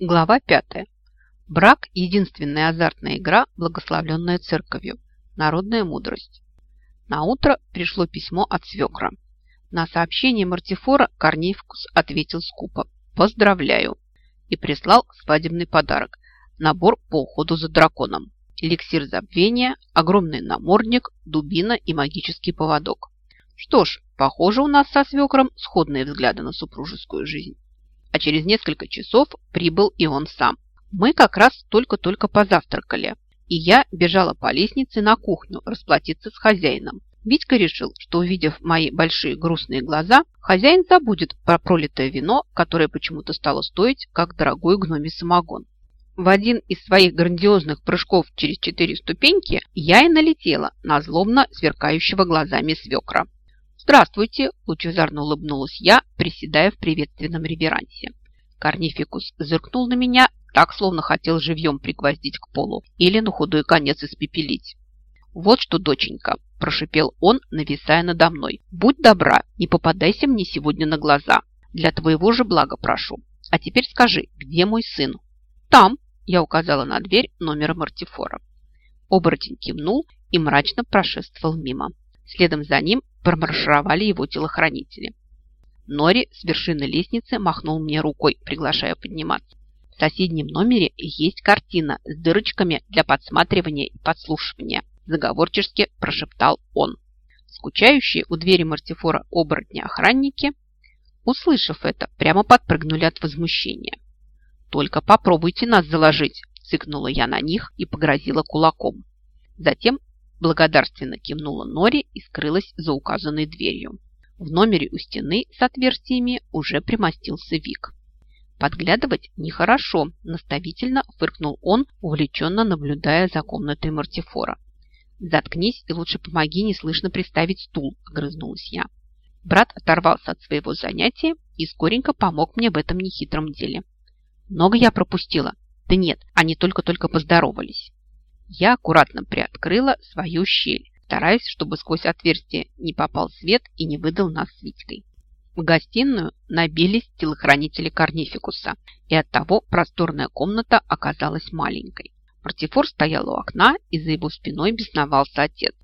Глава 5. Брак – единственная азартная игра, благословленная церковью. Народная мудрость. На утро пришло письмо от свекра. На сообщение Мартифора Корнейфкус ответил скупо «Поздравляю!» и прислал свадебный подарок – набор по уходу за драконом, эликсир забвения, огромный намордник, дубина и магический поводок. Что ж, похоже, у нас со свекром сходные взгляды на супружескую жизнь а через несколько часов прибыл и он сам. Мы как раз только-только позавтракали, и я бежала по лестнице на кухню расплатиться с хозяином. Витька решил, что, увидев мои большие грустные глаза, хозяин забудет про пролитое вино, которое почему-то стало стоить, как дорогой гномий самогон. В один из своих грандиозных прыжков через четыре ступеньки я и налетела на злобно сверкающего глазами свекра. «Здравствуйте!» – лучезарно улыбнулась я, приседая в приветственном реверансе. Корнификус зыркнул на меня, так, словно хотел живьем пригвоздить к полу или на худой конец испепелить. «Вот что, доченька!» – прошипел он, нависая надо мной. «Будь добра, не попадайся мне сегодня на глаза. Для твоего же блага прошу. А теперь скажи, где мой сын?» «Там!» – я указала на дверь номера Мартифора. Оборотень кивнул и мрачно прошествовал мимо. Следом за ним промаршировали его телохранители. Нори с вершины лестницы махнул мне рукой, приглашая подниматься. В соседнем номере есть картина с дырочками для подсматривания и подслушивания. Заговорчески прошептал он. Скучающие у двери мартифора оборотни охранники, услышав это, прямо подпрыгнули от возмущения. «Только попробуйте нас заложить!» – цыкнула я на них и погрозила кулаком. Затем благодарственно кивнула Нори и скрылась за указанной дверью. В номере у стены с отверстиями уже примостился Вик. Подглядывать нехорошо, наставительно фыркнул он, увлеченно наблюдая за комнатой Мартифора. «Заткнись и лучше помоги неслышно приставить стул», – огрызнулась я. Брат оторвался от своего занятия и скоренько помог мне в этом нехитром деле. Много я пропустила? Да нет, они только-только поздоровались. Я аккуратно приоткрыла свою щель, стараясь, чтобы сквозь отверстие не попал свет и не выдал нас с Витькой. В гостиную набились телохранители Корнификуса, и оттого просторная комната оказалась маленькой. Мартифор стоял у окна, и за его спиной бесновался отец.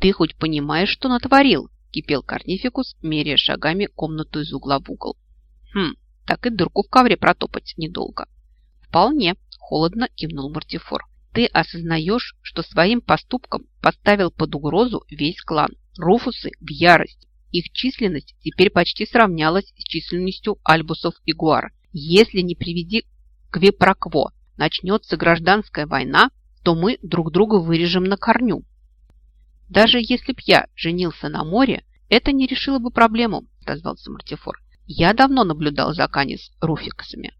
«Ты хоть понимаешь, что натворил?» – кипел Корнификус, меряя шагами комнату из угла в угол. «Хм, так и дырку в ковре протопать недолго». «Вполне», – холодно кивнул Мартифор ты осознаешь, что своим поступком поставил под угрозу весь клан. Руфусы в ярость. Их численность теперь почти сравнялась с численностью альбусов и гуар. Если не приведи квепрокво, начнется гражданская война, то мы друг друга вырежем на корню. Даже если б я женился на море, это не решило бы проблему, отозвался Мартифор. Я давно наблюдал за Канис руфиксами.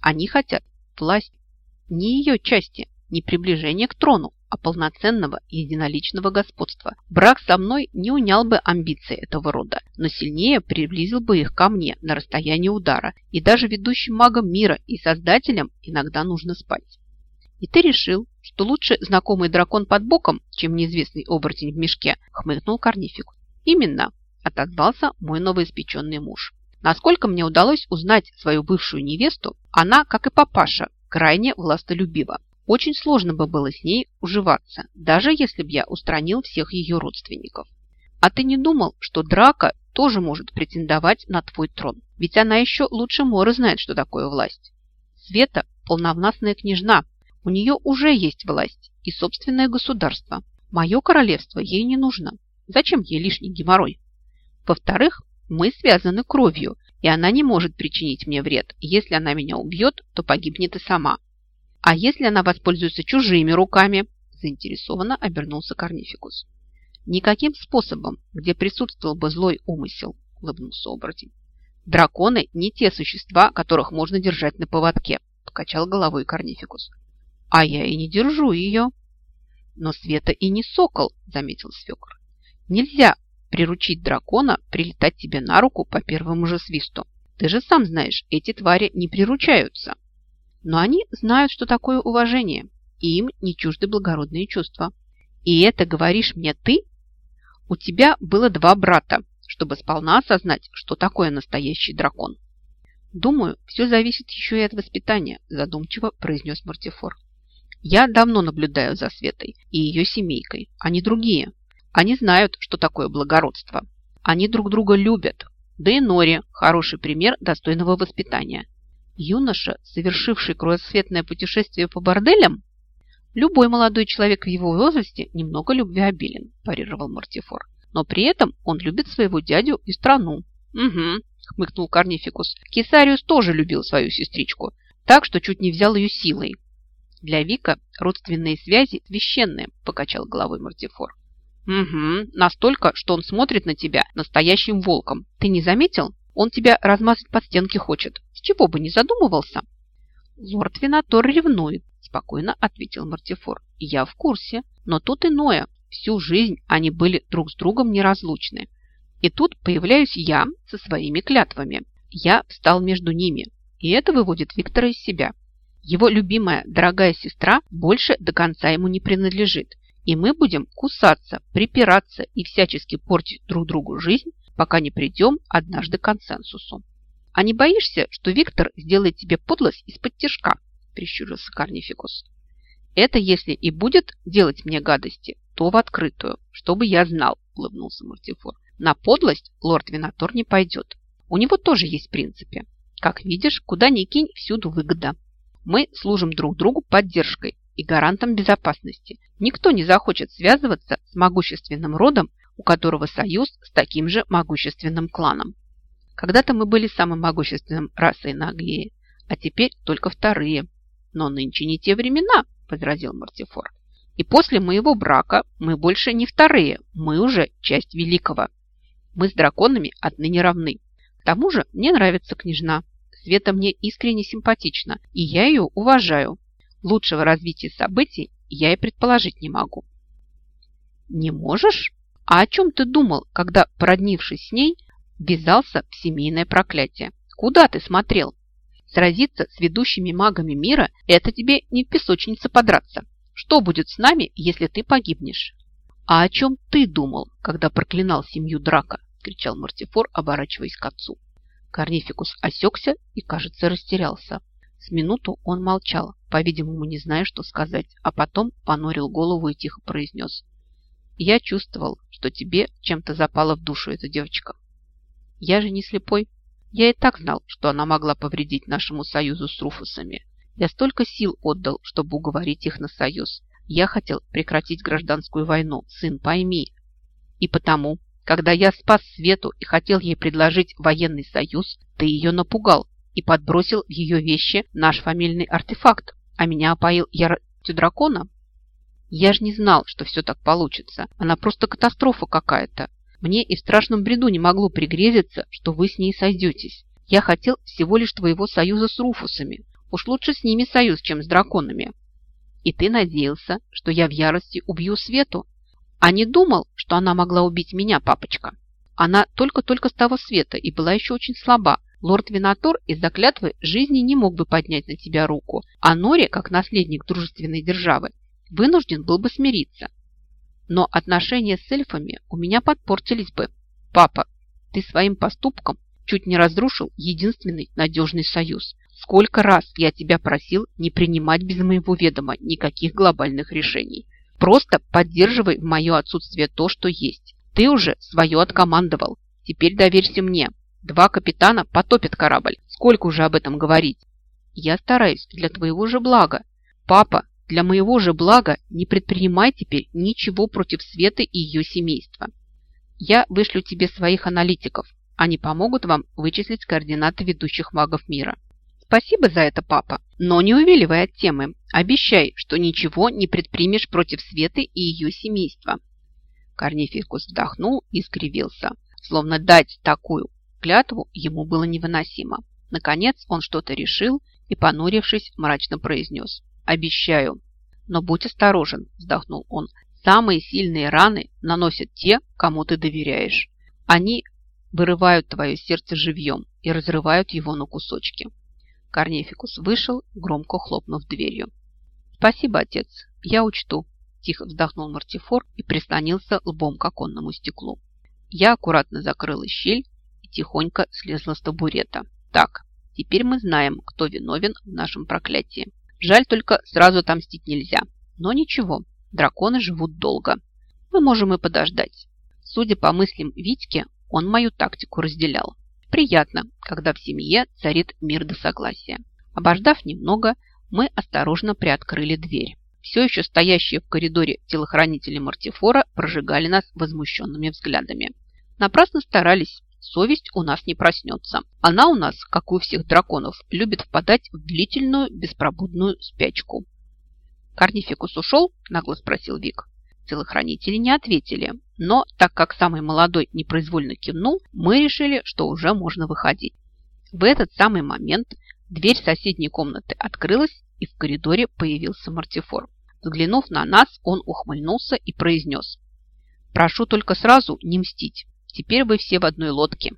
Они хотят власть не ее части, не приближение к трону, а полноценного единоличного господства. Брак со мной не унял бы амбиции этого рода, но сильнее приблизил бы их ко мне на расстояние удара. И даже ведущим магам мира и создателям иногда нужно спать. И ты решил, что лучше знакомый дракон под боком, чем неизвестный оборотень в мешке, хмыкнул Корнифик. Именно, отозвался мой новоиспеченный муж. Насколько мне удалось узнать свою бывшую невесту, она, как и папаша, крайне властолюбива. Очень сложно бы было с ней уживаться, даже если б я устранил всех ее родственников. А ты не думал, что Драка тоже может претендовать на твой трон? Ведь она еще лучше Мора знает, что такое власть. Света – полновластная княжна. У нее уже есть власть и собственное государство. Мое королевство ей не нужно. Зачем ей лишний геморрой? Во-вторых, мы связаны кровью, и она не может причинить мне вред. Если она меня убьет, то погибнет и сама. А если она воспользуется чужими руками? Заинтересованно обернулся Корнификус. Никаким способом, где присутствовал бы злой умысел, улыбнулся оборотень. Драконы не те существа, которых можно держать на поводке, покачал головой Корнификус. А я и не держу ее. Но Света и не сокол, заметил свекр. Нельзя приручить дракона прилетать тебе на руку по первому же свисту. Ты же сам знаешь, эти твари не приручаются. Но они знают, что такое уважение, и им не чужды благородные чувства. И это говоришь мне ты? У тебя было два брата, чтобы сполна осознать, что такое настоящий дракон. Думаю, все зависит еще и от воспитания, задумчиво произнес Мартифор. Я давно наблюдаю за Светой и ее семейкой. Они другие. Они знают, что такое благородство. Они друг друга любят. Да и Нори – хороший пример достойного воспитания. Юноша, совершивший кругосветное путешествие по борделям? Любой молодой человек в его возрасте немного любвеобилен, парировал Мартифор. Но при этом он любит своего дядю и страну. Угу, хмыкнул Корнификус. Кесариус тоже любил свою сестричку, так что чуть не взял ее силой. Для Вика родственные связи священные, покачал головой Мартифор. Угу, настолько, что он смотрит на тебя настоящим волком. Ты не заметил? Он тебя размазать под стенки хочет. С чего бы не задумывался? Лорд Винатор ревнует, спокойно ответил Мартифор. Я в курсе, но тут иное. Всю жизнь они были друг с другом неразлучны. И тут появляюсь я со своими клятвами. Я встал между ними, и это выводит Виктора из себя. Его любимая, дорогая сестра больше до конца ему не принадлежит, и мы будем кусаться, припираться и всячески портить друг другу жизнь, пока не придем однажды к консенсусу. А не боишься, что Виктор сделает тебе подлость из-под тяжка? Прищурился Карнификус. Это если и будет делать мне гадости, то в открытую, чтобы я знал, улыбнулся Мартифор. На подлость лорд Винатор не пойдет. У него тоже есть принципы. Как видишь, куда ни кинь, всюду выгода. Мы служим друг другу поддержкой и гарантом безопасности. Никто не захочет связываться с могущественным родом, у которого союз с таким же могущественным кланом. Когда-то мы были самым могущественным расой на Аглее, а теперь только вторые. Но нынче не те времена, возразил Мартифор. И после моего брака мы больше не вторые, мы уже часть великого. Мы с драконами отныне равны. К тому же мне нравится княжна. Света мне искренне симпатична, и я ее уважаю. Лучшего развития событий я и предположить не могу. Не можешь? А о чем ты думал, когда, породнившись с ней, ввязался в семейное проклятие? Куда ты смотрел? Сразиться с ведущими магами мира – это тебе не в песочнице подраться. Что будет с нами, если ты погибнешь? А о чем ты думал, когда проклинал семью Драка? кричал Мартифор, оборачиваясь к отцу. Корнификус осекся и, кажется, растерялся. С минуту он молчал, по-видимому, не зная, что сказать, а потом понурил голову и тихо произнес. «Я чувствовал, что тебе чем-то запала в душу эта девочка. Я же не слепой. Я и так знал, что она могла повредить нашему союзу с Руфусами. Я столько сил отдал, чтобы уговорить их на союз. Я хотел прекратить гражданскую войну, сын, пойми. И потому когда я спас Свету и хотел ей предложить военный союз, ты ее напугал и подбросил в ее вещи наш фамильный артефакт, а меня опоил яростью дракона. Я же не знал, что все так получится. Она просто катастрофа какая-то. Мне и в страшном бреду не могло пригрезиться, что вы с ней сойдетесь. Я хотел всего лишь твоего союза с Руфусами. Уж лучше с ними союз, чем с драконами. И ты надеялся, что я в ярости убью Свету, а не думал, что она могла убить меня, папочка. Она только-только с того света и была еще очень слаба. Лорд Винатор из-за клятвы жизни не мог бы поднять на тебя руку, а Нори, как наследник дружественной державы, вынужден был бы смириться. Но отношения с эльфами у меня подпортились бы. Папа, ты своим поступком чуть не разрушил единственный надежный союз. Сколько раз я тебя просил не принимать без моего ведома никаких глобальных решений. Просто поддерживай в мое отсутствие то, что есть. Ты уже свое откомандовал. Теперь доверься мне. Два капитана потопят корабль. Сколько уже об этом говорить? Я стараюсь для твоего же блага. Папа, для моего же блага не предпринимай теперь ничего против Светы и ее семейства. Я вышлю тебе своих аналитиков. Они помогут вам вычислить координаты ведущих магов мира. Спасибо за это, папа, но не увиливай от темы. Обещай, что ничего не предпримешь против Светы и ее семейства. Корнификус вдохнул и скривился, словно дать такую клятву ему было невыносимо. Наконец он что-то решил и, понурившись, мрачно произнес. «Обещаю». «Но будь осторожен», – вздохнул он. «Самые сильные раны наносят те, кому ты доверяешь. Они вырывают твое сердце живьем и разрывают его на кусочки. Корнефикус вышел, громко хлопнув дверью. «Спасибо, отец, я учту», – тихо вздохнул Мартифор и прислонился лбом к оконному стеклу. Я аккуратно закрыла щель и тихонько слезла с табурета. «Так, Теперь мы знаем, кто виновен в нашем проклятии. Жаль только, сразу отомстить нельзя. Но ничего, драконы живут долго. Мы можем и подождать. Судя по мыслям Витьки, он мою тактику разделял. Приятно, когда в семье царит мир до согласия. Обождав немного, мы осторожно приоткрыли дверь. Все еще стоящие в коридоре телохранители Мартифора прожигали нас возмущенными взглядами. Напрасно старались, совесть у нас не проснется. Она у нас, как у всех драконов, любит впадать в длительную беспробудную спячку. «Корнификус ушел?» – нагло спросил Вик. Телохранители не ответили, но так как самый молодой непроизвольно кивнул, мы решили, что уже можно выходить. В этот самый момент дверь соседней комнаты открылась, и в коридоре появился Мартифор. Взглянув на нас, он ухмыльнулся и произнес. «Прошу только сразу не мстить. Теперь вы все в одной лодке».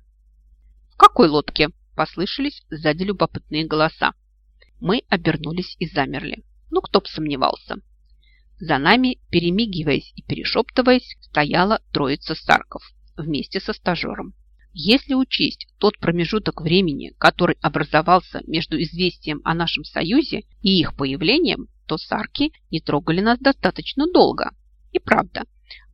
«В какой лодке?» – послышались сзади любопытные голоса. Мы обернулись и замерли. Ну, кто б сомневался. За нами, перемигиваясь и перешептываясь, стояла троица Сарков вместе со стажером. Если учесть тот промежуток времени, который образовался между известием о нашем союзе и их появлением, то Сарки не трогали нас достаточно долго. И правда,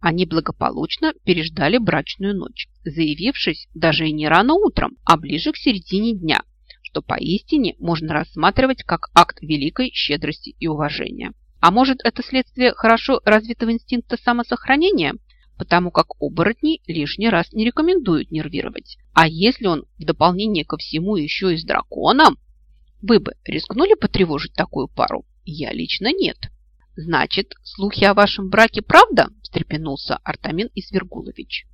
они благополучно переждали брачную ночь, заявившись даже и не рано утром, а ближе к середине дня, что поистине можно рассматривать как акт великой щедрости и уважения. А может, это следствие хорошо развитого инстинкта самосохранения? Потому как оборотни лишний раз не рекомендуют нервировать. А если он в дополнение ко всему еще и с драконом? Вы бы рискнули потревожить такую пару? Я лично нет. Значит, слухи о вашем браке правда? встрепенулся Артамин Извергулович.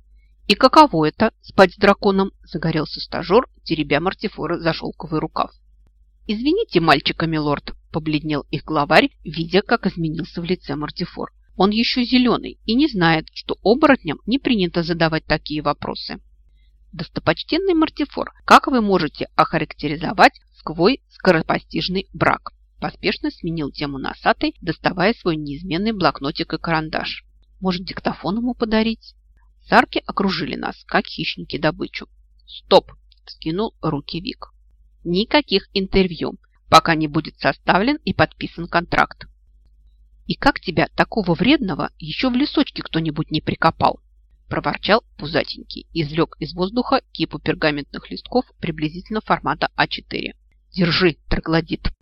«И каково это – спать с драконом?» – загорелся стажер, теребя Мартифора за шелковый рукав. «Извините, мальчика, милорд», – побледнел их главарь, видя, как изменился в лице Мартифор. «Он еще зеленый и не знает, что оборотням не принято задавать такие вопросы». «Достопочтенный Мартифор, как вы можете охарактеризовать сквой скоропостижный брак?» Поспешно сменил тему носатый, доставая свой неизменный блокнотик и карандаш. «Может, диктофон ему подарить?» Сарки окружили нас, как хищники добычу. «Стоп!» – скинул руки Вик. «Никаких интервью, пока не будет составлен и подписан контракт». «И как тебя, такого вредного, еще в лесочке кто-нибудь не прикопал?» проворчал пузатенький, извлек из воздуха кипу пергаментных листков приблизительно формата А4. «Держи, троглодит!»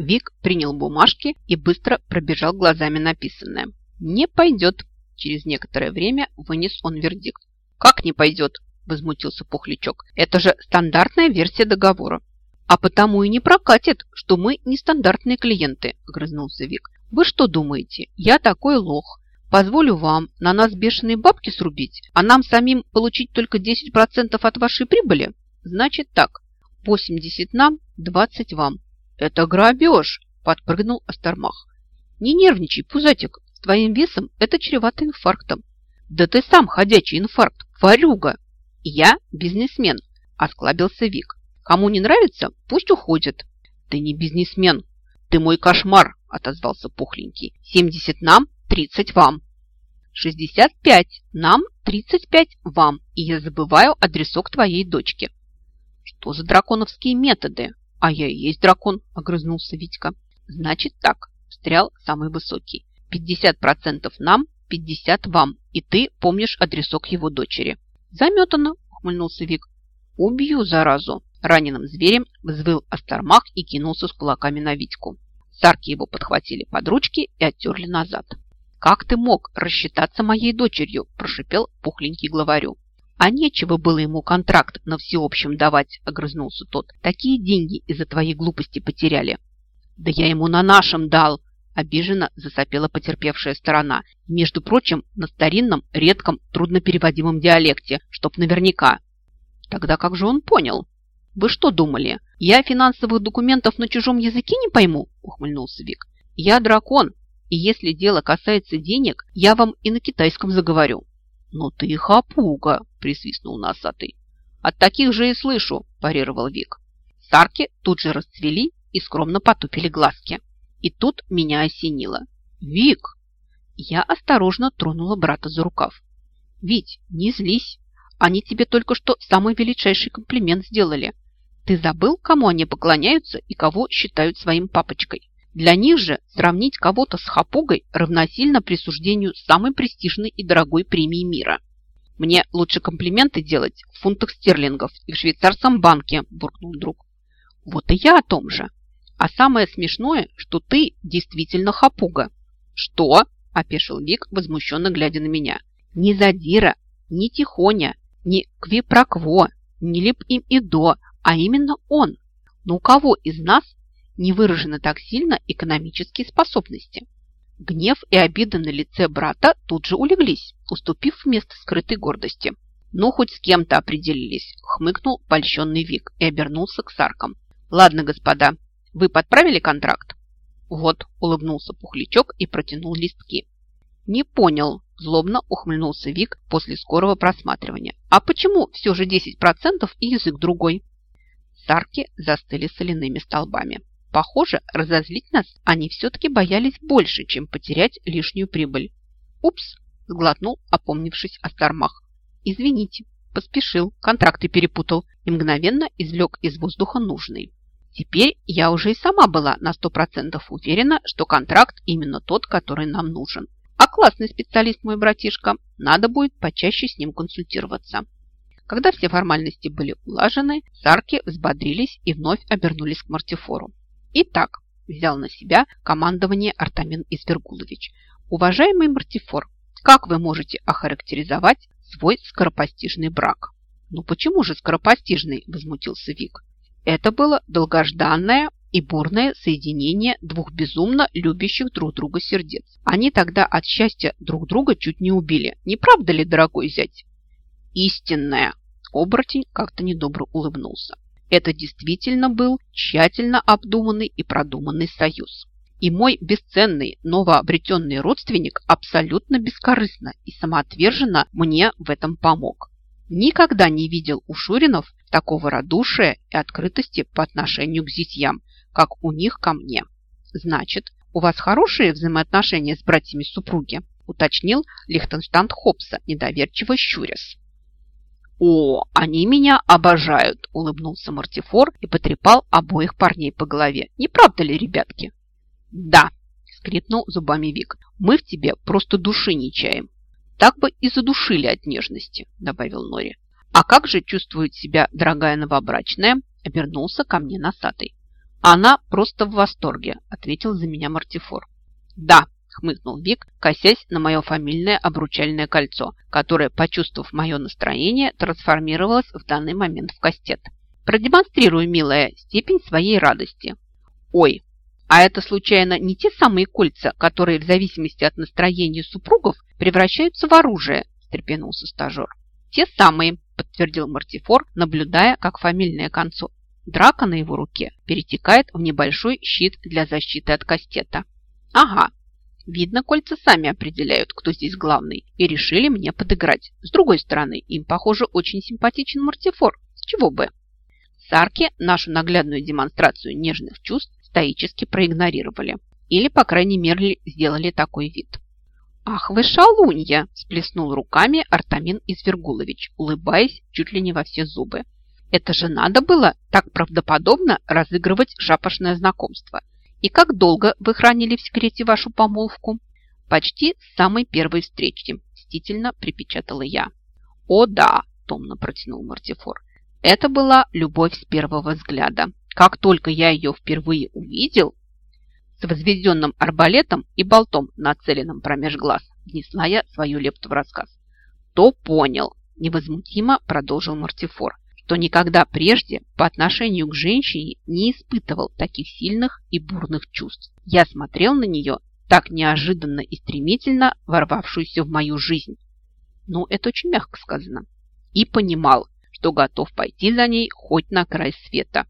Вик принял бумажки и быстро пробежал глазами написанное. «Не пойдет!» Через некоторое время вынес он вердикт. «Как не пойдет?» – возмутился Пухлячок. «Это же стандартная версия договора». «А потому и не прокатит, что мы нестандартные клиенты», – огрызнулся Вик. «Вы что думаете, я такой лох? Позволю вам на нас бешеные бабки срубить, а нам самим получить только 10% от вашей прибыли? Значит так, 80 нам, 20 вам». «Это грабеж!» – подпрыгнул Астармах. «Не нервничай, пузатик, с твоим весом это чревато инфарктом. Да ты сам ходячий инфаркт, варюга. Я бизнесмен, осклабился Вик. Кому не нравится, пусть уходит. Ты не бизнесмен, ты мой кошмар, отозвался пухленький. 70 нам, 30 вам. 65 нам, 35 вам, и я забываю адресок твоей дочки. Что за драконовские методы? А я и есть дракон, огрызнулся Витька. Значит так, встрял самый высокий. 50% нам, 50 вам, и ты помнишь адресок его дочери. Заметано, ухмыльнулся Вик. Убью, заразу. Раненым зверем взвыл Астармах и кинулся с кулаками на Витьку. Сарки его подхватили под ручки и оттерли назад. «Как ты мог рассчитаться моей дочерью?» – прошипел пухленький главарю. «А нечего было ему контракт на всеобщем давать», – огрызнулся тот. «Такие деньги из-за твоей глупости потеряли». «Да я ему на нашем дал», Обиженно засопела потерпевшая сторона. Между прочим, на старинном, редком, труднопереводимом диалекте, чтоб наверняка. Тогда как же он понял? Вы что думали, я финансовых документов на чужом языке не пойму? Ухмыльнулся Вик. Я дракон, и если дело касается денег, я вам и на китайском заговорю. Но ты хапуга, присвистнул носатый. От таких же и слышу, парировал Вик. Сарки тут же расцвели и скромно потупили глазки. И тут меня осенило. «Вик!» Я осторожно тронула брата за рукав. «Вить, не злись. Они тебе только что самый величайший комплимент сделали. Ты забыл, кому они поклоняются и кого считают своим папочкой? Для них же сравнить кого-то с хапугой равносильно присуждению самой престижной и дорогой премии мира. Мне лучше комплименты делать в фунтах стерлингов и в швейцарском банке, буркнул друг. Вот и я о том же. А самое смешное, что ты действительно хапуга. Что? Опешил Вик, возмущенно глядя на меня. Ни задира, ни тихоня, ни квипрокво, ни лип им и до, а именно он. Но у кого из нас не выражены так сильно экономические способности? Гнев и обида на лице брата тут же улеглись, уступив место скрытой гордости. «Ну, хоть с кем-то определились», – хмыкнул польщенный Вик и обернулся к Саркам. «Ладно, господа, вы подправили контракт?» «Вот», – улыбнулся Пухлячок и протянул листки. «Не понял», – злобно ухмыльнулся Вик после скорого просматривания. «А почему все же 10% и язык другой?» Сарки застыли соляными столбами. Похоже, разозлить нас они все-таки боялись больше, чем потерять лишнюю прибыль. «Упс!» – сглотнул, опомнившись о стармах. «Извините, поспешил, контракты перепутал и мгновенно извлек из воздуха нужный. Теперь я уже и сама была на сто процентов уверена, что контракт именно тот, который нам нужен. А классный специалист мой братишка, надо будет почаще с ним консультироваться». Когда все формальности были улажены, сарки взбодрились и вновь обернулись к Мартифору. Итак, взял на себя командование Артамин Извергулович. Уважаемый Мартифор, как вы можете охарактеризовать свой скоропостижный брак? Ну почему же скоропостижный, возмутился Вик. Это было долгожданное и бурное соединение двух безумно любящих друг друга сердец. Они тогда от счастья друг друга чуть не убили. Не правда ли, дорогой зять? Истинное. Оборотень как-то недобро улыбнулся. Это действительно был тщательно обдуманный и продуманный союз. И мой бесценный новообретенный родственник абсолютно бескорыстно и самоотверженно мне в этом помог. Никогда не видел у Шуринов такого радушия и открытости по отношению к зятьям, как у них ко мне. Значит, у вас хорошие взаимоотношения с братьями супруги, уточнил Лихтенштадт Хопса, недоверчиво щурясь. «О, они меня обожают!» – улыбнулся Мартифор и потрепал обоих парней по голове. «Не правда ли, ребятки?» «Да!» – скрипнул зубами Вик. «Мы в тебе просто души не чаем. Так бы и задушили от нежности», – добавил Нори. «А как же чувствует себя дорогая новобрачная?» – обернулся ко мне носатый. «Она просто в восторге», – ответил за меня Мартифор. «Да, хмыкнул Вик, косясь на мое фамильное обручальное кольцо, которое, почувствовав мое настроение, трансформировалось в данный момент в кастет. Продемонстрирую, милая, степень своей радости. Ой, а это случайно не те самые кольца, которые в зависимости от настроения супругов превращаются в оружие, встрепенулся стажер. Те самые, подтвердил Мартифор, наблюдая, как фамильное концо драка на его руке перетекает в небольшой щит для защиты от кастета. Ага, Видно, кольца сами определяют, кто здесь главный, и решили мне подыграть. С другой стороны, им, похоже, очень симпатичен Мартифор. С чего бы? Сарки нашу наглядную демонстрацию нежных чувств стоически проигнорировали. Или, по крайней мере, сделали такой вид. «Ах вы шалунья!» – сплеснул руками Артамин Извергулович, улыбаясь чуть ли не во все зубы. «Это же надо было так правдоподобно разыгрывать шапошное знакомство. И как долго вы хранили в секрете вашу помолвку? Почти с самой первой встречи, мстительно припечатала я. О да, томно протянул Мартифор. Это была любовь с первого взгляда. Как только я ее впервые увидел, с возведенным арбалетом и болтом, нацеленным промеж глаз, внесла я свою лепту в рассказ. То понял, невозмутимо продолжил Мартифор что никогда прежде по отношению к женщине не испытывал таких сильных и бурных чувств. Я смотрел на нее так неожиданно и стремительно ворвавшуюся в мою жизнь. Ну, это очень мягко сказано. И понимал, что готов пойти за ней хоть на край света.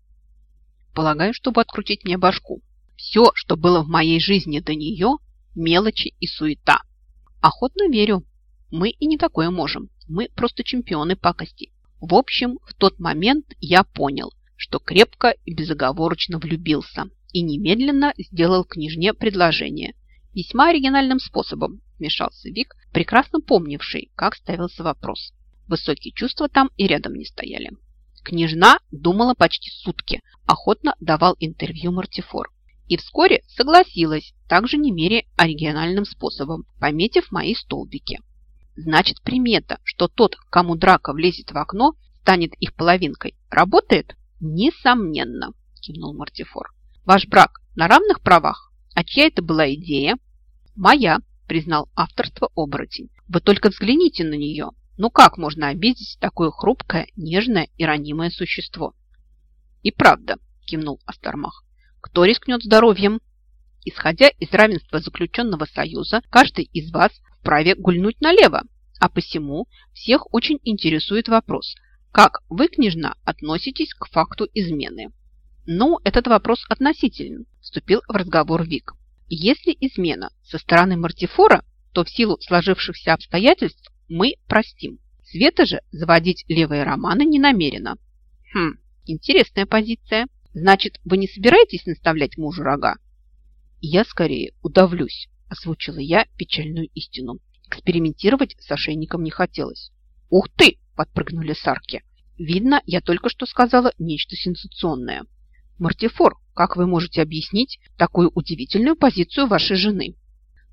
Полагаю, чтобы открутить мне башку. Все, что было в моей жизни до нее, мелочи и суета. Охотно верю. Мы и не такое можем. Мы просто чемпионы пакости. В общем, в тот момент я понял, что крепко и безоговорочно влюбился и немедленно сделал княжне предложение. Весьма оригинальным способом вмешался Вик, прекрасно помнивший, как ставился вопрос. Высокие чувства там и рядом не стояли. Княжна думала почти сутки, охотно давал интервью Мартифор. И вскоре согласилась, также не мере оригинальным способом, пометив мои столбики. Значит, примета, что тот, кому драка влезет в окно, станет их половинкой, работает? Несомненно, кивнул Мартифор. Ваш брак на равных правах? А чья это была идея? Моя, признал авторство оборотень. Вы только взгляните на нее. Ну как можно обидеть такое хрупкое, нежное и ранимое существо? И правда, кивнул Астармах. Кто рискнет здоровьем? Исходя из равенства заключенного союза, каждый из вас вправе гульнуть налево. А посему всех очень интересует вопрос, как вы, княжна, относитесь к факту измены? Ну, этот вопрос относителен, вступил в разговор Вик. Если измена со стороны Мартифора, то в силу сложившихся обстоятельств мы простим. Света же заводить левые романы не намерена. Хм, интересная позиция. Значит, вы не собираетесь наставлять мужу рога? Я скорее удавлюсь, озвучила я печальную истину. Экспериментировать с ошейником не хотелось. Ух ты, подпрыгнули сарки. Видно, я только что сказала нечто сенсационное. Мартифор, как вы можете объяснить такую удивительную позицию вашей жены?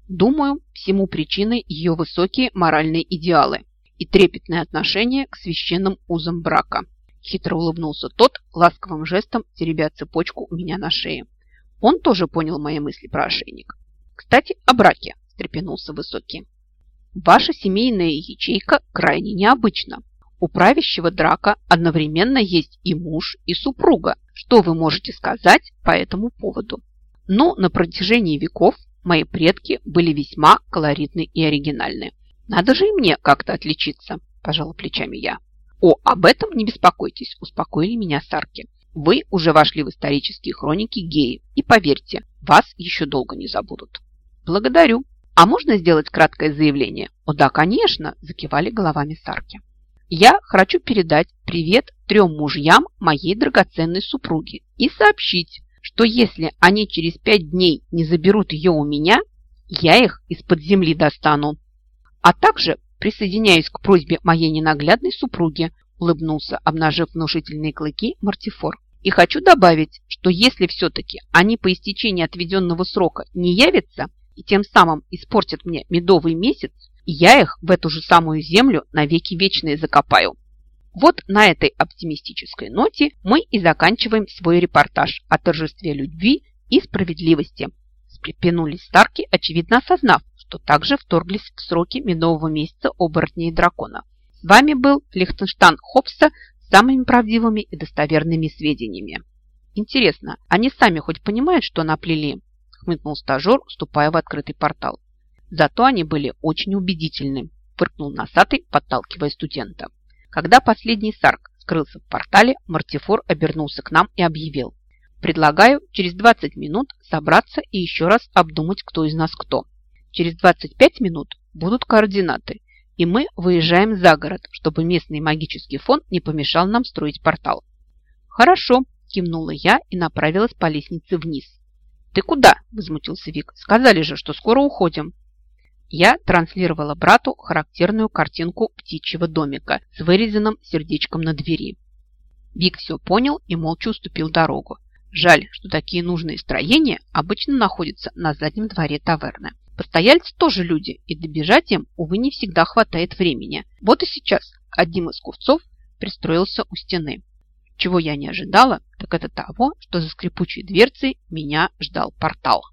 Думаю, всему причиной ее высокие моральные идеалы и трепетное отношение к священным узам брака. Хитро улыбнулся тот, ласковым жестом теребя цепочку у меня на шее. Он тоже понял мои мысли про ошейник. Кстати, о браке, встрепенулся Высокий. Ваша семейная ячейка крайне необычна. У правящего драка одновременно есть и муж, и супруга. Что вы можете сказать по этому поводу? Но на протяжении веков Мои предки были весьма колоритны и оригинальны. Надо же и мне как-то отличиться, пожала плечами я. О, об этом не беспокойтесь, успокоили меня сарки. Вы уже вошли в исторические хроники геи, и поверьте, вас еще долго не забудут. Благодарю. А можно сделать краткое заявление? О, да, конечно, закивали головами сарки. Я хочу передать привет трем мужьям моей драгоценной супруги и сообщить, что если они через пять дней не заберут ее у меня, я их из-под земли достану. А также присоединяюсь к просьбе моей ненаглядной супруги, улыбнулся, обнажив внушительные клыки Мартифор. И хочу добавить, что если все-таки они по истечении отведенного срока не явятся и тем самым испортят мне медовый месяц, я их в эту же самую землю навеки вечные закопаю. Вот на этой оптимистической ноте мы и заканчиваем свой репортаж о торжестве любви и справедливости. Спрепенулись Старки, очевидно осознав, что также вторглись в сроки медового месяца оборотней дракона. С вами был Лихтенштейн Хопса с самыми правдивыми и достоверными сведениями. Интересно, они сами хоть понимают, что наплели? Хмыкнул стажер, вступая в открытый портал. Зато они были очень убедительны, фыркнул носатый, подталкивая студента. Когда последний сарк скрылся в портале, Мартифор обернулся к нам и объявил. Предлагаю через 20 минут собраться и еще раз обдумать, кто из нас кто. Через 25 минут будут координаты, и мы выезжаем за город, чтобы местный магический фон не помешал нам строить портал. Хорошо, кивнула я и направилась по лестнице вниз. Ты куда? Возмутился Вик. Сказали же, что скоро уходим. Я транслировала брату характерную картинку птичьего домика с вырезанным сердечком на двери. Вик все понял и молча уступил дорогу. Жаль, что такие нужные строения обычно находятся на заднем дворе таверны. Постояльцы тоже люди, и добежать им, увы, не всегда хватает времени. Вот и сейчас одним из купцов пристроился у стены. Чего я не ожидала, так это того, что за скрипучей дверцей меня ждал портал.